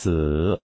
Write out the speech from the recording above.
子。